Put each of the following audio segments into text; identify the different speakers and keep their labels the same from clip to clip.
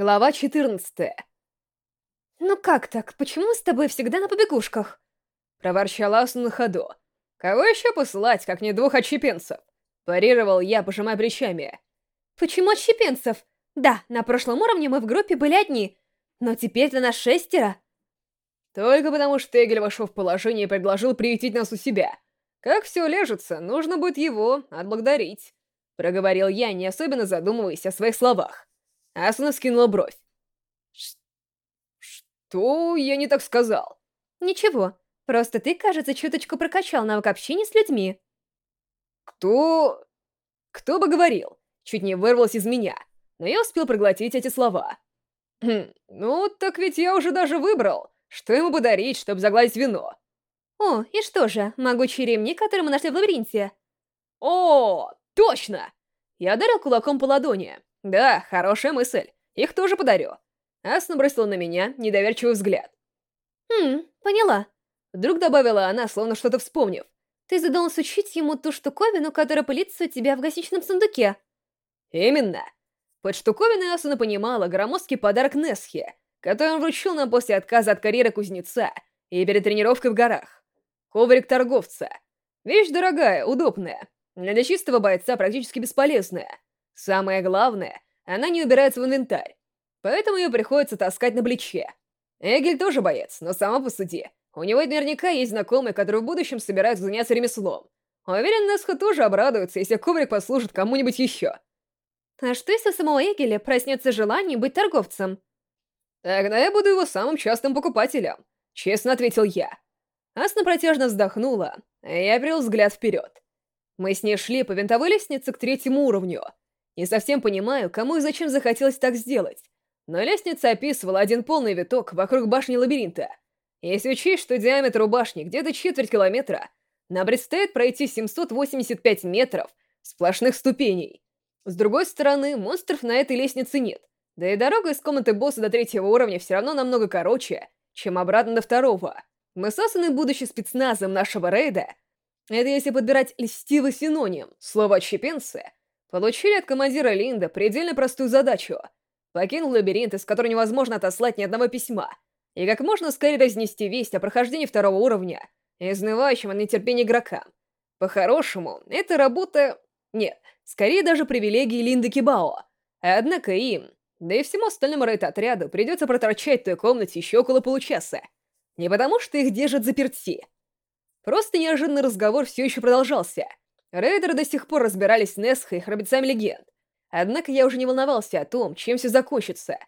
Speaker 1: Глава 14.
Speaker 2: «Ну как так? Почему с тобой всегда на побегушках?»
Speaker 1: Проворчала Асу на ходу. «Кого еще посылать, как не двух отщепенцев?» Парировал я, пожимая плечами.
Speaker 2: «Почему отщепенцев? Да, на прошлом уровне мы в группе были одни, но теперь-то нас шестеро».
Speaker 1: «Только потому что Эгель вошел в положение и предложил приютить нас у себя. Как все ляжется, нужно будет его отблагодарить», — проговорил я, не особенно задумываясь о своих словах. Асуна скинула бровь. «Что я не так сказал?»
Speaker 2: «Ничего, просто ты, кажется, чуточку прокачал навык общения с людьми».
Speaker 1: «Кто... кто бы говорил?» Чуть не вырвалось из меня, но я успел проглотить эти слова. «Хм, ну, так ведь я уже даже выбрал, что ему подарить, чтобы загладить вино».
Speaker 2: «О, и что же, могучий ремни, который мы нашли в лабиринте?»
Speaker 1: «О, точно!» Я ударил кулаком по ладони. «Да, хорошая мысль. Их тоже подарю». Асна бросила на меня недоверчивый взгляд.
Speaker 2: «Хм, поняла».
Speaker 1: Вдруг добавила она, словно что-то вспомнив.
Speaker 2: «Ты задумался учить ему ту штуковину, которая пылится у тебя в гостиничном сундуке?»
Speaker 1: «Именно». Под штуковиной Асуна понимала громоздкий подарок Несхе, который он вручил нам после отказа от карьеры кузнеца и перед тренировкой в горах. Коврик торговца. Вещь дорогая, удобная, но для чистого бойца практически бесполезная. Самое главное, она не убирается в инвентарь, поэтому ее приходится таскать на плече. Эгель тоже боец, но сама по сути. У него наверняка есть знакомые, которые в будущем собираются заняться ремеслом. Уверен, Несха тоже обрадуется, если коврик послужит кому-нибудь еще.
Speaker 2: А что если у самого Эгеля проснется желание быть торговцем?
Speaker 1: Тогда я буду его самым частым покупателем, честно ответил я. Асна протяжно вздохнула, а я привел взгляд вперед. Мы с ней шли по винтовой лестнице к третьему уровню — не совсем понимаю, кому и зачем захотелось так сделать, но лестница описывала один полный виток вокруг башни лабиринта. Если учесть, что диаметр у башни где-то четверть километра, нам предстоит пройти 785 метров сплошных ступеней. С другой стороны, монстров на этой лестнице нет, да и дорога из комнаты босса до третьего уровня все равно намного короче, чем обратно до второго. Мы с Асаной, будучи спецназом нашего рейда, это если подбирать льстивый синоним, слово «отщепенцы», Получили от командира Линда предельно простую задачу. Покинул лабиринт, из которого невозможно отослать ни одного письма, и как можно скорее разнести весть о прохождении второго уровня, изнывающим от нетерпения игрокам. По-хорошему, это работа... Нет, скорее даже привилегии Линды Кибао. Однако им, да и всему остальному рейд-отряду придется проторчать в той комнате еще около получаса. Не потому, что их держат заперти. Просто неожиданный разговор все еще продолжался — Рейдеры до сих пор разбирались с Несхо и храбрецами легенд. Однако я уже не волновался о том, чем все закончится.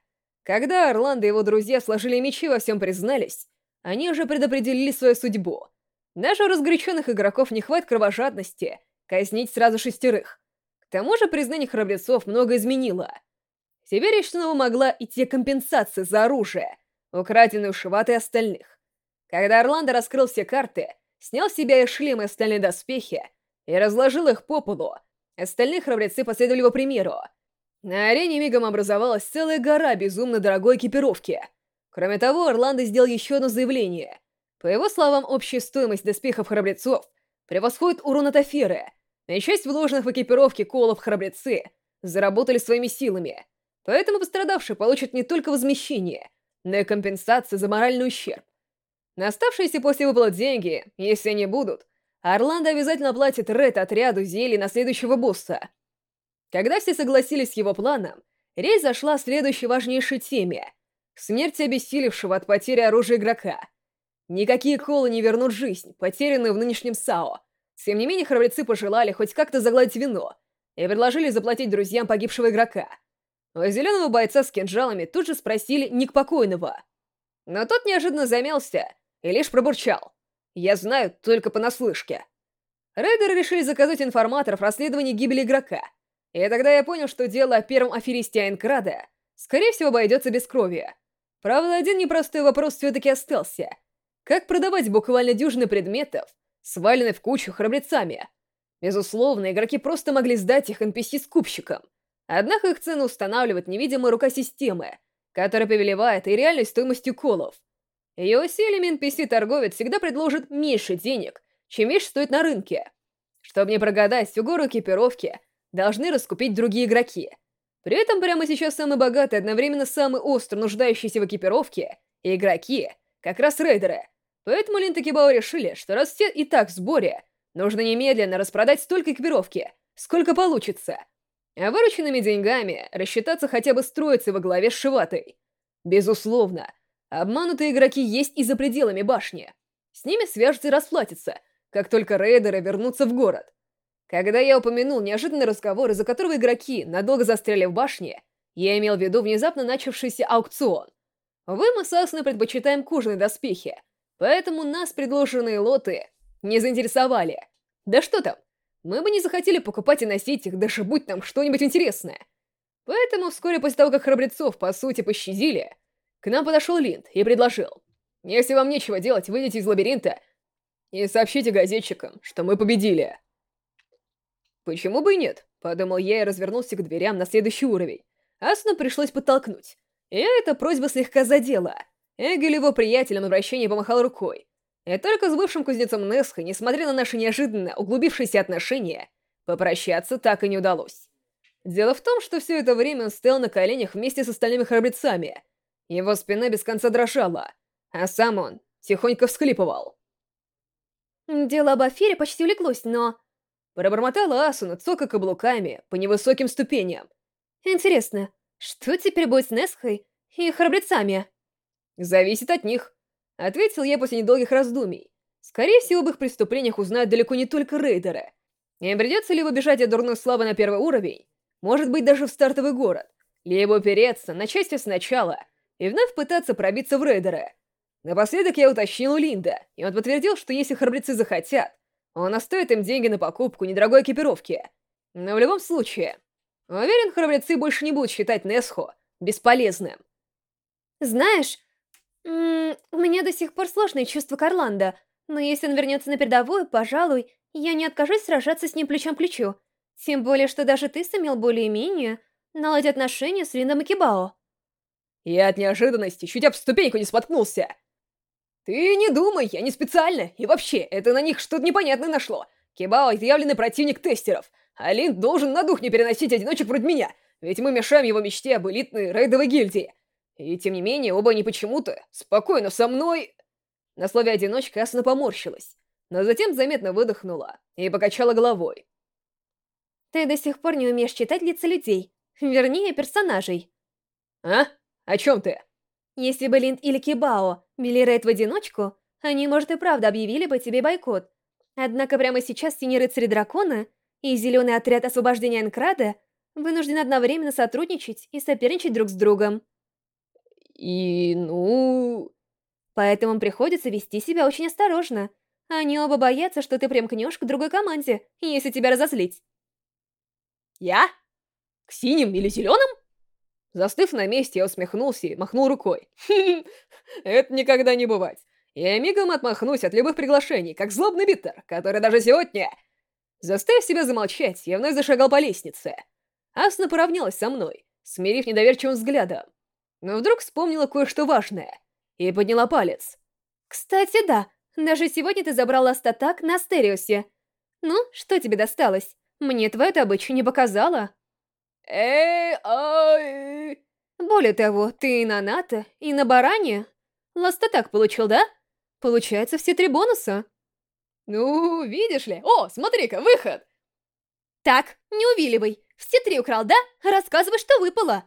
Speaker 1: Когда Орландо и его друзья сложили мечи и во всем признались, они уже предопределили свою судьбу. Даже у разгоряченных игроков не хватит кровожадности казнить сразу шестерых. К тому же признание храбрецов много изменило. Теперь речь снова могла идти компенсация за оружие, украденное у Шивата и остальных. Когда Орландо раскрыл все карты, снял с себя и шлем и остальные доспехи, и разложил их по полу. Остальные храбрецы последовали его примеру. На арене мигом образовалась целая гора безумно дорогой экипировки. Кроме того, Орландо сделал еще одно заявление. По его словам, общая стоимость доспехов храбрецов превосходит урон от аферы, и часть вложенных в экипировки колов храбрецы заработали своими силами. Поэтому пострадавшие получат не только возмещение, но и компенсацию за моральный ущерб. На оставшиеся после выплат деньги, если они будут, Орландо обязательно платит Ред отряду зелий на следующего босса. Когда все согласились с его планом, речь зашла о следующей важнейшей теме — смерти обессилевшего от потери оружия игрока. Никакие колы не вернут жизнь, потерянную в нынешнем САО. Тем не менее, храбрецы пожелали хоть как-то загладить вино и предложили заплатить друзьям погибшего игрока. У зеленого бойца с кинжалами тут же спросили ник покойного. Но тот неожиданно замялся и лишь пробурчал. Я знаю только понаслышке. Рейдеры решили заказать информаторов расследования гибели игрока. И тогда я понял, что дело о первом аферисте Айнкрада, скорее всего, обойдется без крови. Правда, один непростой вопрос все-таки остался. Как продавать буквально дюжины предметов, сваленные в кучу храбрецами? Безусловно, игроки просто могли сдать их NPC-скупщикам. Однако их цену устанавливает невидимая рука системы, которая повелевает и реальной стоимостью колов. Ее усилиями NPC-торговец всегда предложит меньше денег, чем вещь стоит на рынке. Чтобы не прогадать всю гору экипировки, должны раскупить другие игроки. При этом прямо сейчас самый богатый, одновременно самый остро нуждающийся в экипировке игроки, как раз рейдеры. Поэтому Линт и Кибао решили, что раз все и так в сборе, нужно немедленно распродать столько экипировки, сколько получится. А вырученными деньгами рассчитаться хотя бы строиться во главе с Шиватой. Безусловно, обманутые игроки есть и за пределами башни. С ними свяжутся и расплатятся, как только рейдеры вернутся в город. Когда я упомянул неожиданный разговор, из-за которого игроки надолго застряли в башне, я имел в виду внезапно начавшийся аукцион. Вы, мы с Асуной предпочитаем кожаные доспехи, поэтому нас предложенные лоты не заинтересовали. Да что там, мы бы не захотели покупать и носить их, даже будь там что-нибудь интересное. Поэтому вскоре после того, как храбрецов, по сути, пощадили, к нам подошел Линд и предложил. Если вам нечего делать, выйдите из лабиринта и сообщите газетчикам, что мы победили. «Почему бы и нет?» — подумал я и развернулся к дверям на следующий уровень. Асуну пришлось подтолкнуть. И эта просьба слегка задела. Эгель его приятелем обращения помахал рукой. И только с бывшим кузнецом Несхой, несмотря на наши неожиданно углубившиеся отношения, попрощаться так и не удалось. Дело в том, что все это время он стоял на коленях вместе с остальными храбрецами. Его спина без конца дрожала, а сам он тихонько всхлипывал.
Speaker 2: Дело об афере почти улеглось, но...
Speaker 1: Пробормотала Асуна, цока каблуками по невысоким ступеням.
Speaker 2: Интересно, что теперь будет с Несхой и храбрецами?
Speaker 1: Зависит от них, ответил я после недолгих раздумий. Скорее всего, об их преступлениях узнают далеко не только рейдеры. Им придется либо бежать от дурной славы на первый уровень, может быть, даже в стартовый город, либо упереться на части сначала и вновь пытаться пробиться в рейдеры. Напоследок я уточнил у Линда, и он подтвердил, что если храбрецы захотят, он оставит им деньги на покупку недорогой экипировки. Но в любом случае, уверен, храбрецы больше не будут считать Несхо бесполезным.
Speaker 2: Знаешь, у меня до сих пор сложные чувства к Орландо, но если он вернется на передовую, пожалуй, я не откажусь сражаться с ним плечом к плечу. Тем более, что даже ты сумел более-менее наладить отношения с Линдом и Кибао.
Speaker 1: Я от неожиданности чуть об ступеньку не споткнулся. «Ты не думай, я не специально. И вообще, это на них что-то непонятное нашло. Кибао — отъявленный противник тестеров, а Линд должен на дух не переносить одиночек вроде меня, ведь мы мешаем его мечте об элитной рейдовой гильдии. И тем не менее, оба они почему-то спокойно со мной...» На слове «одиночка» Асана поморщилась, но затем заметно выдохнула и покачала головой.
Speaker 2: «Ты до сих пор не умеешь читать лица людей, вернее, персонажей».
Speaker 1: «А? О чем ты?»
Speaker 2: Если бы Линд или Кибао вели рейд в одиночку, они, может, и правда объявили бы тебе бойкот. Однако прямо сейчас Синий Рыцарь Дракона и Зеленый Отряд Освобождения Энкрада вынуждены одновременно сотрудничать и соперничать друг с другом.
Speaker 1: И, ну...
Speaker 2: Поэтому приходится вести себя очень осторожно. Они оба боятся, что ты примкнешь к другой команде, если тебя разозлить.
Speaker 1: Я? К синим или зеленым? Застыв на месте, я усмехнулся и махнул рукой. это никогда не бывать. Я мигом отмахнусь от любых приглашений, как злобный биттер, который даже сегодня... Заставив себя замолчать, я вновь зашагал по лестнице. Асна поравнялась со мной, смирив недоверчивым взглядом. Но вдруг вспомнила кое-что важное и подняла палец.
Speaker 2: «Кстати, да, даже сегодня ты забрал остатак на Астериусе. Ну, что тебе досталось? Мне твоя добыча не показала».
Speaker 1: Эй, ай.
Speaker 2: Более того, ты и на НАТО, и на баране. Ласта так получил, да? Получается, все три бонуса.
Speaker 1: Ну, видишь ли. О, смотри-ка, выход!
Speaker 2: Так, не увиливай. Все три украл, да? Рассказывай, что выпало.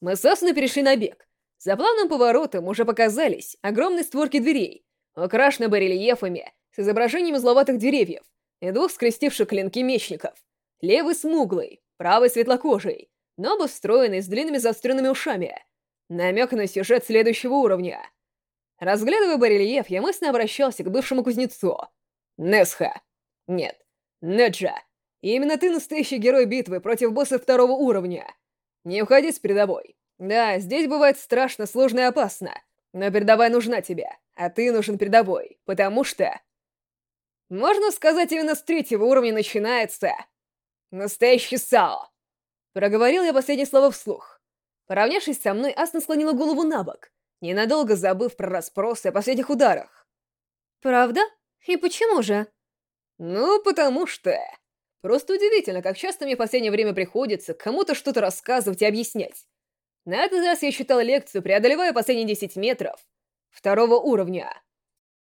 Speaker 1: Мы с Асуной перешли на бег. За плавным поворотом уже показались огромные створки дверей, украшены барельефами с изображением зловатых деревьев и двух скрестивших клинки мечников. Левый смуглый, правый светлокожий, но оба встроенный с длинными заостренными ушами. Намек на сюжет следующего уровня. Разглядывая барельеф, я мысленно обращался к бывшему кузнецу. Несха. Нет, Неджа. именно ты настоящий герой битвы против босса второго уровня. Не уходи с передовой. Да, здесь бывает страшно, сложно и опасно. Но передовая нужна тебе, а ты нужен передовой, потому что... Можно сказать, именно с третьего уровня начинается «Настоящий Сао!» Проговорил я последнее слово вслух. Поравнявшись со мной, Асна склонила голову на бок, ненадолго забыв про расспросы о последних ударах.
Speaker 2: «Правда? И почему же?»
Speaker 1: «Ну, потому что...» Просто удивительно, как часто мне в последнее время приходится кому-то что-то рассказывать и объяснять. На этот раз я читал лекцию, преодолевая последние 10 метров второго уровня.